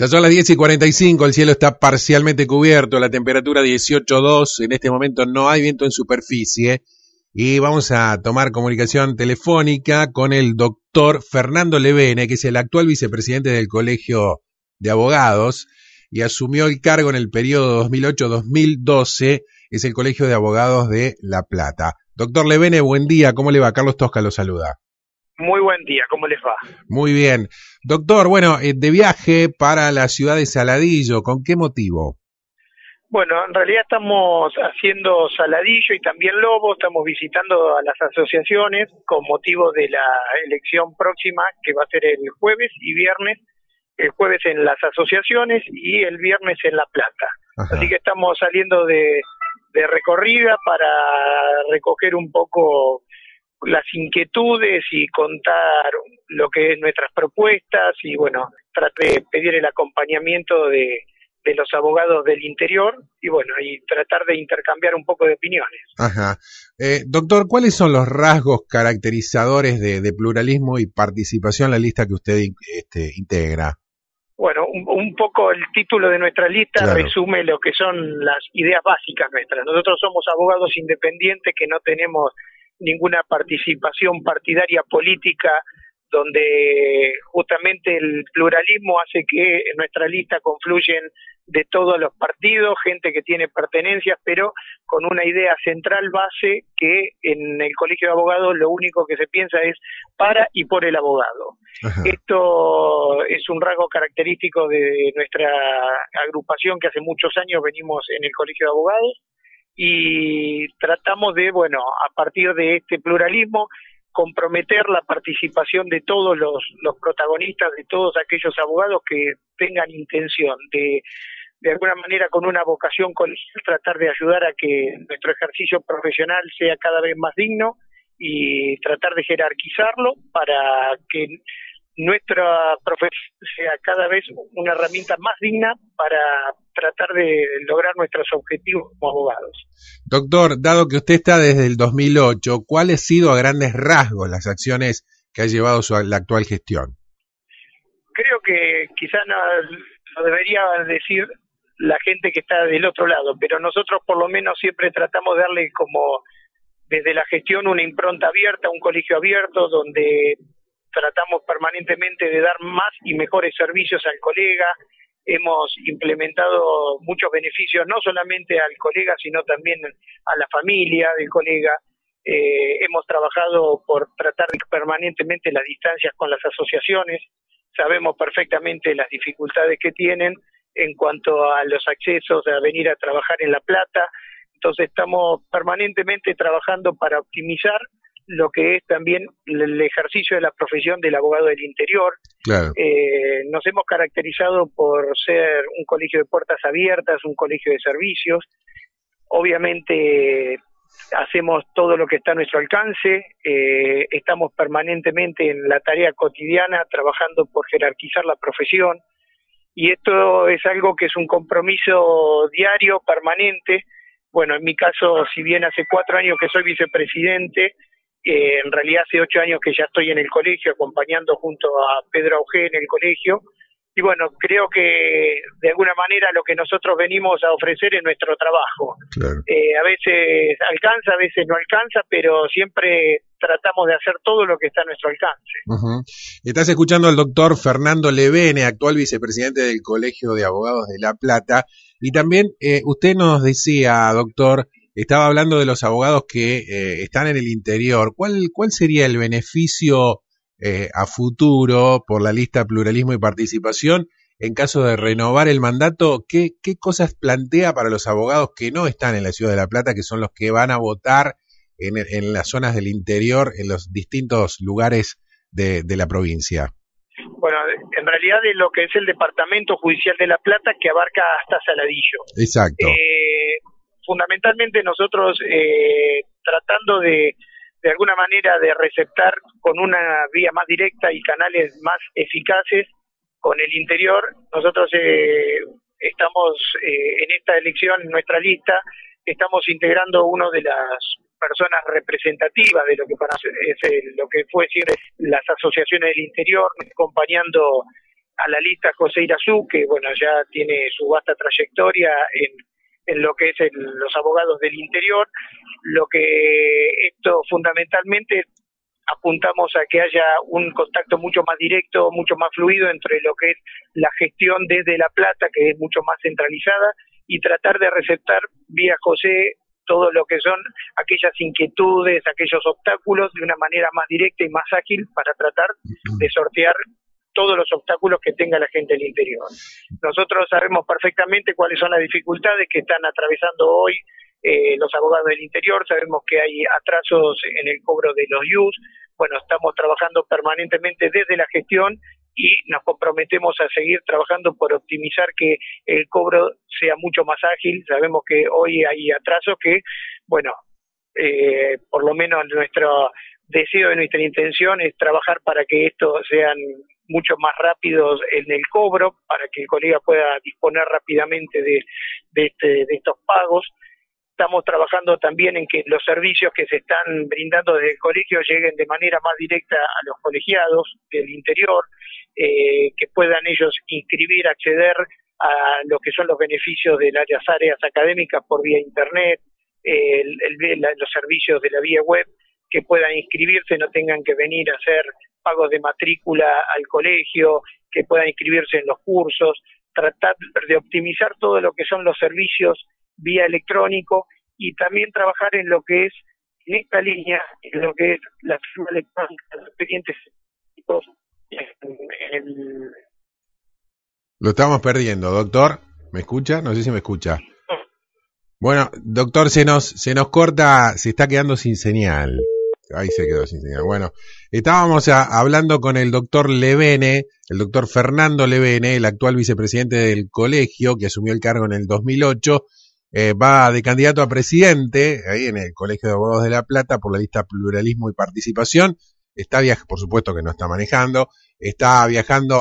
Ya son las 10 y 45, el cielo está parcialmente cubierto, la temperatura 18.2, en este momento no hay viento en superficie y vamos a tomar comunicación telefónica con el doctor Fernando Levene, que es el actual vicepresidente del Colegio de Abogados y asumió el cargo en el periodo 2008-2012, es el Colegio de Abogados de La Plata. Doctor Levene, buen día, ¿cómo le va? Carlos Tosca lo saluda. Muy buen día, ¿cómo les va? Muy bien. Doctor, bueno, eh, de viaje para la ciudad de Saladillo, ¿con qué motivo? Bueno, en realidad estamos haciendo Saladillo y también Lobo, estamos visitando a las asociaciones con motivo de la elección próxima que va a ser el jueves y viernes, el jueves en las asociaciones y el viernes en La Plata. Así que estamos saliendo de, de recorrida para recoger un poco las inquietudes y contar lo que es nuestras propuestas y bueno, traté de pedir el acompañamiento de, de los abogados del interior y bueno, y tratar de intercambiar un poco de opiniones. Ajá. Eh, doctor, ¿cuáles son los rasgos caracterizadores de, de, pluralismo y participación en la lista que usted este, integra? Bueno, un, un, poco el título de nuestra lista claro. resume lo que son las ideas básicas nuestras. Nosotros somos abogados independientes que no tenemos ninguna participación partidaria política donde justamente el pluralismo hace que en nuestra lista confluyen de todos los partidos, gente que tiene pertenencias, pero con una idea central base que en el Colegio de Abogados lo único que se piensa es para y por el abogado. Ajá. Esto es un rasgo característico de nuestra agrupación que hace muchos años venimos en el Colegio de Abogados y tratamos de, bueno, a partir de este pluralismo, comprometer la participación de todos los, protagonistas, de todos aquellos abogados que tengan intención de, de alguna manera, con una vocación colegial, tratar de ayudar a que nuestro ejercicio profesional sea cada vez más digno y tratar de jerarquizarlo para que nuestra profesión sea cada vez una herramienta más digna para tratar de lograr nuestros objetivos como abogados. Doctor, dado que usted está desde el 2008, ¿cuáles han sido a grandes rasgos las acciones que ha llevado su, la actual gestión? Creo que quizás no, no debería decir la gente que está del otro lado, pero nosotros por lo menos siempre tratamos de darle como desde la gestión una impronta abierta, un colegio abierto donde tratamos permanentemente de dar más y mejores servicios al colega. Hemos implementado muchos beneficios, no solamente al colega, sino también a la familia del colega. Eh, hemos trabajado por tratar permanentemente las distancias con las asociaciones. Sabemos perfectamente las dificultades que tienen en cuanto a los accesos a venir a trabajar en La Plata. Entonces estamos permanentemente trabajando para optimizar lo que es también el ejercicio de la profesión del abogado del interior. Claro. Eh, nos hemos caracterizado por ser un colegio de puertas abiertas, un colegio de servicios. Obviamente hacemos todo lo que está a nuestro alcance, eh, estamos permanentemente en la tarea cotidiana trabajando por jerarquizar la profesión y esto es algo que es un compromiso diario, permanente. Bueno, en mi caso, si bien hace cuatro años que soy vicepresidente, eh, en realidad hace ocho años que ya estoy en el colegio acompañando junto a Pedro Auge en el colegio y bueno, creo que de alguna manera lo que nosotros venimos a ofrecer es nuestro trabajo. Claro. Eh, a veces alcanza, a veces no alcanza, pero siempre tratamos de hacer todo lo que está a nuestro alcance. Uh -huh. Estás escuchando al doctor Fernando Levene, actual vicepresidente del Colegio de Abogados de La Plata, y también eh, usted nos decía, doctor, estaba hablando de los abogados que eh, están en el interior. ¿Cuál, cuál sería el beneficio eh, a futuro por la lista pluralismo y participación en caso de renovar el mandato? ¿qué, ¿Qué cosas plantea para los abogados que no están en la ciudad de La Plata, que son los que van a votar en, en las zonas del interior, en los distintos lugares de, de la provincia? Bueno, en realidad de lo que es el Departamento Judicial de La Plata que abarca hasta Saladillo. Exacto. Eh, fundamentalmente nosotros eh, tratando de de alguna manera de receptar con una vía más directa y canales más eficaces con el interior. Nosotros eh, estamos eh, en esta elección, en nuestra lista, estamos integrando uno de las personas representativas de lo que para es el, lo que fue decir las asociaciones del interior, acompañando a la lista José Irazú, que bueno, ya tiene su vasta trayectoria en, en lo que es los abogados del interior. Lo que esto fundamentalmente apuntamos a que haya un contacto mucho más directo, mucho más fluido entre lo que es la gestión desde La Plata, que es mucho más centralizada, y tratar de receptar vía José todo lo que son aquellas inquietudes, aquellos obstáculos de una manera más directa y más ágil para tratar de sortear todos los obstáculos que tenga la gente del interior. Nosotros sabemos perfectamente cuáles son las dificultades que están atravesando hoy eh, los abogados del interior, sabemos que hay atrasos en el cobro de los IUS, bueno, estamos trabajando permanentemente desde la gestión y nos comprometemos a seguir trabajando por optimizar que el cobro sea mucho más ágil. Sabemos que hoy hay atrasos que, bueno, eh, por lo menos nuestro deseo y nuestra intención es trabajar para que estos sean mucho más rápidos en el cobro, para que el colega pueda disponer rápidamente de, de, este, de estos pagos. Estamos trabajando también en que los servicios que se están brindando desde el colegio lleguen de manera más directa a los colegiados del interior, eh, que puedan ellos inscribir, acceder a lo que son los beneficios de las áreas académicas por vía Internet, el, los servicios de la vía web, que puedan inscribirse, no tengan que venir a hacer pagos de matrícula al colegio, que puedan inscribirse en los cursos, tratar de optimizar todo lo que son los servicios vía electrónico y también trabajar en lo que es en esta línea, en lo que es la firma electrónica de los expedientes Lo estamos perdiendo, doctor. ¿Me escucha? No sé si me escucha. Bueno, doctor, se nos, se nos corta, se está quedando sin señal. Ahí se quedó sin señal. Bueno, estábamos hablando con el doctor Levene, el doctor Fernando Levene, el actual vicepresidente del colegio, que asumió el cargo en el 2008. Eh, va de candidato a presidente ahí en el Colegio de Abogados de La Plata por la lista Pluralismo y Participación. Está viajando, por supuesto que no está manejando, está viajando